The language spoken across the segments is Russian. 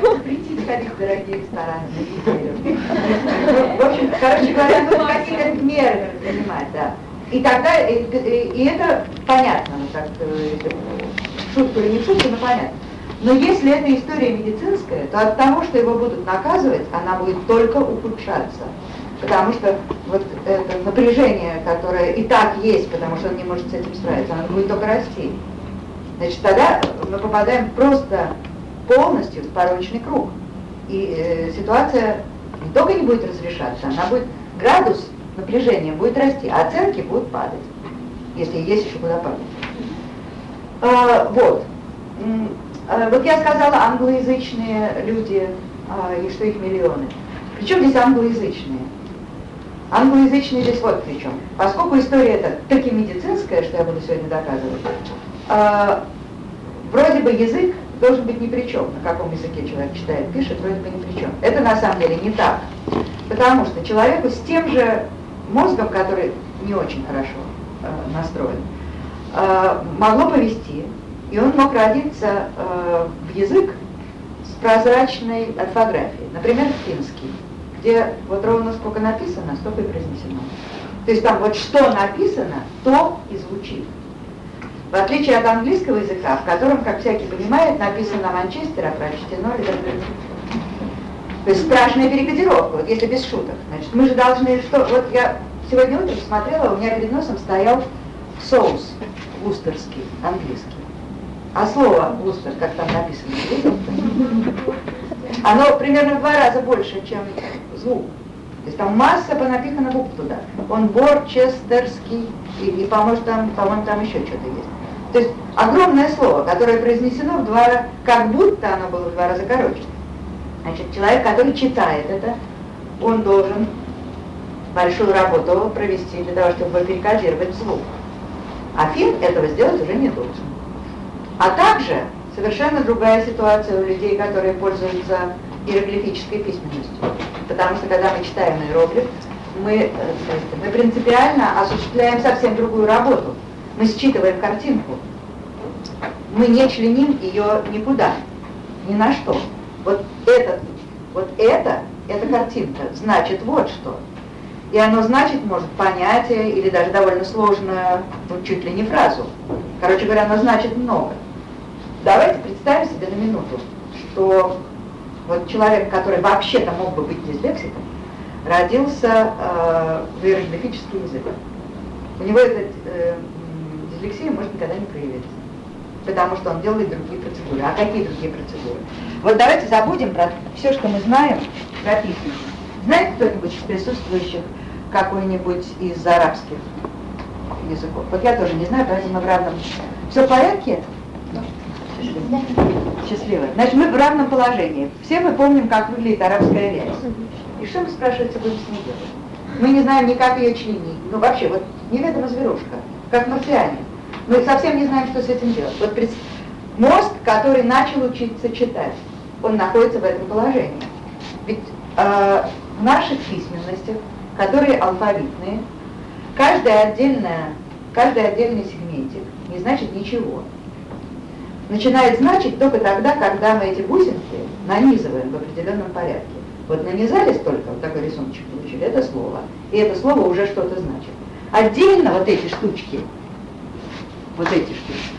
Запретить ходить в дорогие рестораны. В общем, короче говоря, нужно какие-то меры принимать, да. И тогда, и, и, это понятно, ну, так, шутка или не шутка, но понятно. Но если это история медицинская, то от того, что его будут наказывать, она будет только ухудшаться. Потому что вот это напряжение, которое и так есть, потому что он не может с этим справиться, оно будет только расти. Значит, тогда мы попадаем просто полностью в порочный круг. И э, ситуация не только не будет разрешаться, она будет, градус напряжения будет расти, а оценки будут падать, если есть еще куда падать. А, вот. А, вот я сказала, англоязычные люди, а, и что их миллионы. Причем здесь англоязычные? Англоязычные здесь вот при чем. Поскольку история эта таки медицинская, что я буду сегодня доказывать, э, вроде бы язык должен быть ни при чем, на каком языке человек читает, пишет, вроде бы ни при чем. Это на самом деле не так. Потому что человеку с тем же мозгом, который не очень хорошо э, настроен, э, могло повести, и он мог родиться э, в язык с прозрачной орфографией, например, финский где вот ровно сколько написано, столько и произнесено. То есть там вот что написано, то и звучит. В отличие от английского языка, в котором, как всякий понимает, написано Манчестер, а прочтено Ливерпуль. То есть страшная перекодировка, вот если без шуток. Значит, мы же должны, что, вот я сегодня утром смотрела, у меня перед носом стоял соус вустерский, английский. А слово вустер, как там написано? Оно примерно в два раза больше, чем звук. То есть там масса понапихана букв туда. Он борчестерский, и, и по-моему, там, по-моему, там еще что-то есть. То есть огромное слово, которое произнесено в два раза, как будто оно было в два раза короче. Значит, человек, который читает это, он должен большую работу провести для того, чтобы перекодировать звук. А фин этого сделать уже не должен. А также совершенно другая ситуация у людей, которые пользуются иероглифической письменностью. Потому что когда мы читаем иероглиф, мы, э, мы принципиально осуществляем совсем другую работу. Мы считываем картинку. Мы не членим ее никуда, ни на что. Вот этот, вот это, эта картинка значит вот что. И оно значит, может, понятие или даже довольно сложную, вот чуть ли не фразу. Короче говоря, оно значит много. Давайте представим себе на минуту, что вот человек, который вообще-то мог бы быть дислексиком, родился э, в иероглифический язык. У него эта э, дислексия может никогда не проявиться, потому что он делает другие процедуры. А какие другие процедуры? Вот давайте забудем про все, что мы знаем про письменность. Знает кто-нибудь из присутствующих какой-нибудь из арабских языков? Вот я тоже не знаю, поэтому мы в равном... Все в порядке? Счастливая. Значит, мы в равном положении. Все мы помним, как выглядит арабская вязь. И что мы, спрашивается, будем с ней делать? Мы не знаем ни как ее членить. Ну, вообще, вот неведома зверушка, как марсиане. Мы совсем не знаем, что с этим делать. Вот мозг, который начал учиться читать, он находится в этом положении. Ведь э, в наших письменностях, которые алфавитные, каждая отдельная, каждый отдельный сегментик не значит ничего начинает значить только тогда, когда мы эти бусинки нанизываем в определенном порядке. Вот нанизались только, вот такой рисуночек получили, это слово. И это слово уже что-то значит. Отдельно вот эти штучки, вот эти штучки,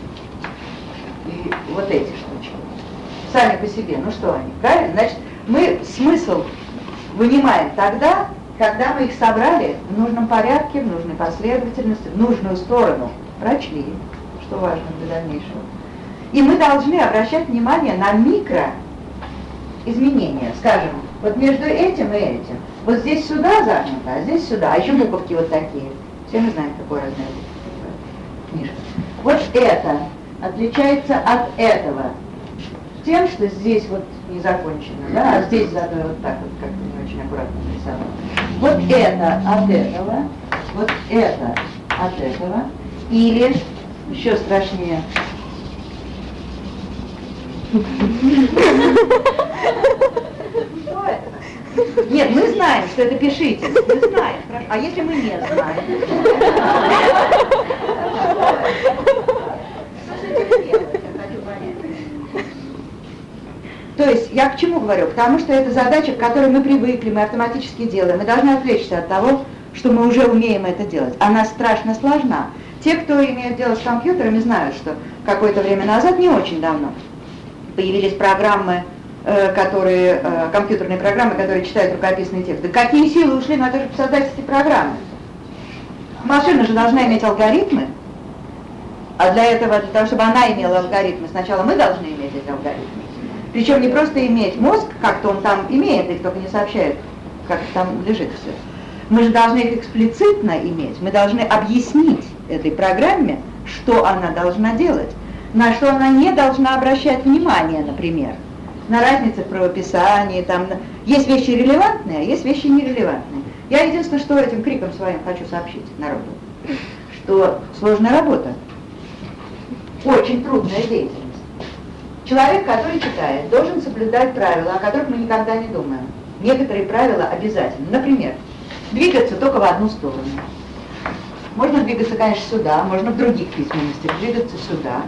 и вот эти штучки, сами по себе, ну что они, правильно? Значит, мы смысл вынимаем тогда, когда мы их собрали в нужном порядке, в нужной последовательности, в нужную сторону, прочли, что важно для дальнейшего. И мы должны обращать внимание на микро изменения, скажем, вот между этим и этим. Вот здесь сюда загнуто, а здесь сюда, а еще буковки вот такие. Все мы знаем, какой размер книжка. Вот это отличается от этого тем, что здесь вот не закончено, да, а здесь зато вот так вот как-то не очень аккуратно нарисовано. Вот это от этого, вот это от этого, или еще страшнее, нет, мы знаем, что это пишите. Мы знаем. А если мы не знаем? То есть я к чему говорю? Потому что это задача, к которой мы привыкли, мы автоматически делаем. Мы должны отвлечься от того, что мы уже умеем это делать. Она страшно сложна. Те, кто имеет дело с компьютерами, знают, что какое-то время назад, не очень давно, появились программы, э, которые, э, компьютерные программы, которые читают рукописные тексты. Какие силы ушли на то, чтобы создать эти программы? Машина же должна иметь алгоритмы, а для этого, для того, чтобы она имела алгоритмы, сначала мы должны иметь эти алгоритмы. Причем не просто иметь мозг, как-то он там имеет, их только не сообщает, как там лежит все. Мы же должны их эксплицитно иметь, мы должны объяснить этой программе, что она должна делать, на что она не должна обращать внимание, например, на разницы в правописании, там, есть вещи релевантные, а есть вещи нерелевантные. Я единственное, что этим криком своим хочу сообщить народу, что сложная работа, очень трудная деятельность. Человек, который читает, должен соблюдать правила, о которых мы никогда не думаем. Некоторые правила обязательны. Например, двигаться только в одну сторону. Можно двигаться, конечно, сюда, можно в других письменностях двигаться сюда,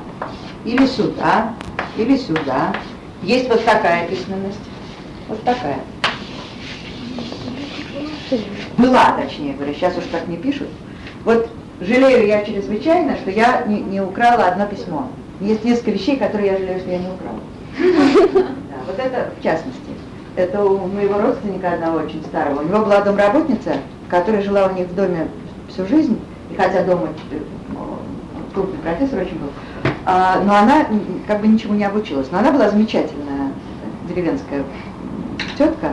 или сюда, или сюда. Есть вот такая письменность, вот такая. Была, точнее говоря, сейчас уж так не пишут. Вот жалею я чрезвычайно, что я не, не украла одно письмо. Есть несколько вещей, которые я жалею, что я не украла. Вот это в частности. Это у моего родственника одного очень старого. У него была домработница, которая жила у них в доме всю жизнь, и хотя дома э, крупный профессор очень был, а, но она как бы ничего не обучилась. Но она была замечательная деревенская тетка,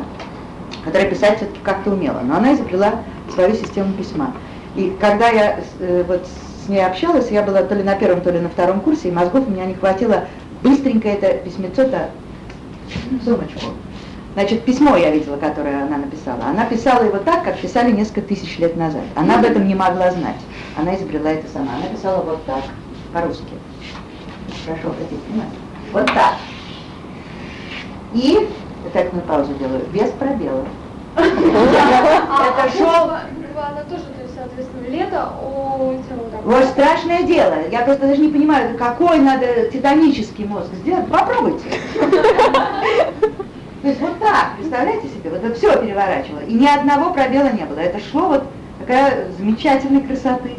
которая писать все-таки как-то умела. Но она изобрела свою систему письма. И когда я э, вот ней общалась, я была то ли на первом, то ли на втором курсе, и мозгов у меня не хватило быстренько это письмецо-то в сумочку. Значит, письмо я видела, которое она написала. Она писала его так, как писали несколько тысяч лет назад. Она об этом не могла знать. Она изобрела это сама. Она писала вот так, по-русски. Прошу обратить внимание. Вот так. И, так на паузу делаю, без пробелов. Это шел... Она тоже соответственно, лето у Вот страшное дело. Я просто даже не понимаю, какой надо титанический мозг сделать. Попробуйте. То есть вот так, представляете себе, вот это все переворачивало. И ни одного пробела не было. Это шло вот такая замечательной красоты.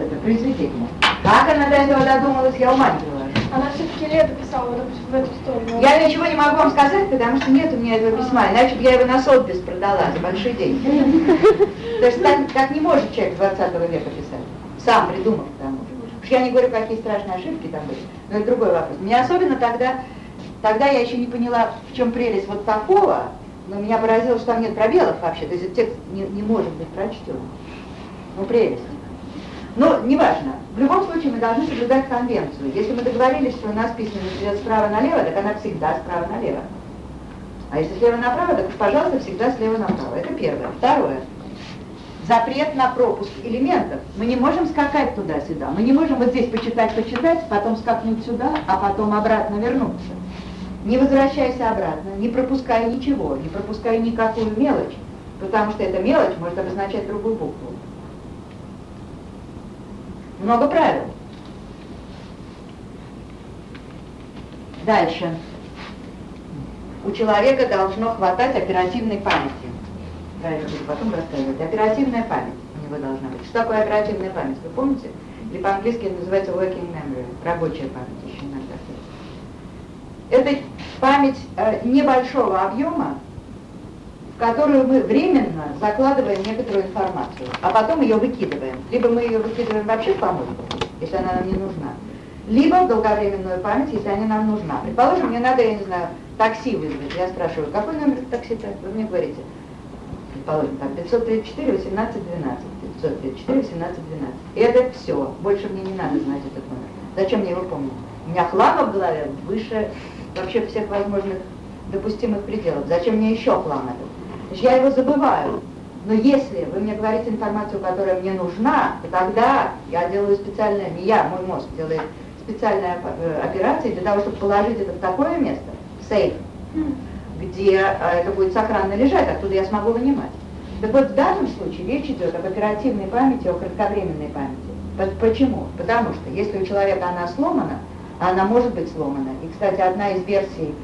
Это произведение. Как она до этого додумалась, я ума не. Она все-таки лето писала вот в эту сторону. Я ничего не могу вам сказать, потому что нет у меня этого письма, иначе бы я его на Сотбис продала за большие деньги. То есть так, так не может человек 20 века писать. Сам придумал к тому же. Уж я не говорю, какие страшные ошибки там были, но это другой вопрос. Меня особенно тогда, тогда я еще не поняла, в чем прелесть вот такого, но меня поразило, что там нет пробелов вообще, то есть текст не, не может быть прочтен. Ну, прелесть. Но неважно. В любом случае мы должны соблюдать конвенцию. Если мы договорились, что у нас письменность идет справа налево, так она всегда справа налево. А если слева направо, так, пожалуйста, всегда слева направо. Это первое. Второе. Запрет на пропуск элементов. Мы не можем скакать туда-сюда. Мы не можем вот здесь почитать, почитать, потом скакнуть сюда, а потом обратно вернуться. Не возвращайся обратно, не пропускай ничего, не пропускай никакую мелочь, потому что эта мелочь может обозначать другую букву много правил. Дальше. У человека должно хватать оперативной памяти. Да, я потом рассказывать. Оперативная память у него должна быть. Что такое оперативная память? Вы помните? Или по-английски называется working memory, рабочая память еще иногда. Это память э, небольшого объема, в которую мы временно закладываем некоторую информацию, а потом ее выкидываем. Либо мы ее выкидываем вообще в помойку, если она нам не нужна, либо в долговременную память, если она нам нужна. Предположим, мне надо, я не знаю, такси вызвать. Я спрашиваю, какой номер такси-то? Вы мне говорите, предположим, там 534 18 12, 534 18 12. И это все. Больше мне не надо знать этот номер. Зачем мне его помнить? У меня хлама в голове выше вообще всех возможных допустимых пределов. Зачем мне еще хлам этот? Я его забываю. Но если вы мне говорите информацию, которая мне нужна, то тогда я делаю специальное, не я, мой мозг делает специальные э, операции для того, чтобы положить это в такое место, в сейф, где э, это будет сохранно лежать, оттуда я смогу вынимать. Так вот, в данном случае речь идет об оперативной памяти, о кратковременной памяти. Почему? Потому что если у человека она сломана, она может быть сломана. И, кстати, одна из версий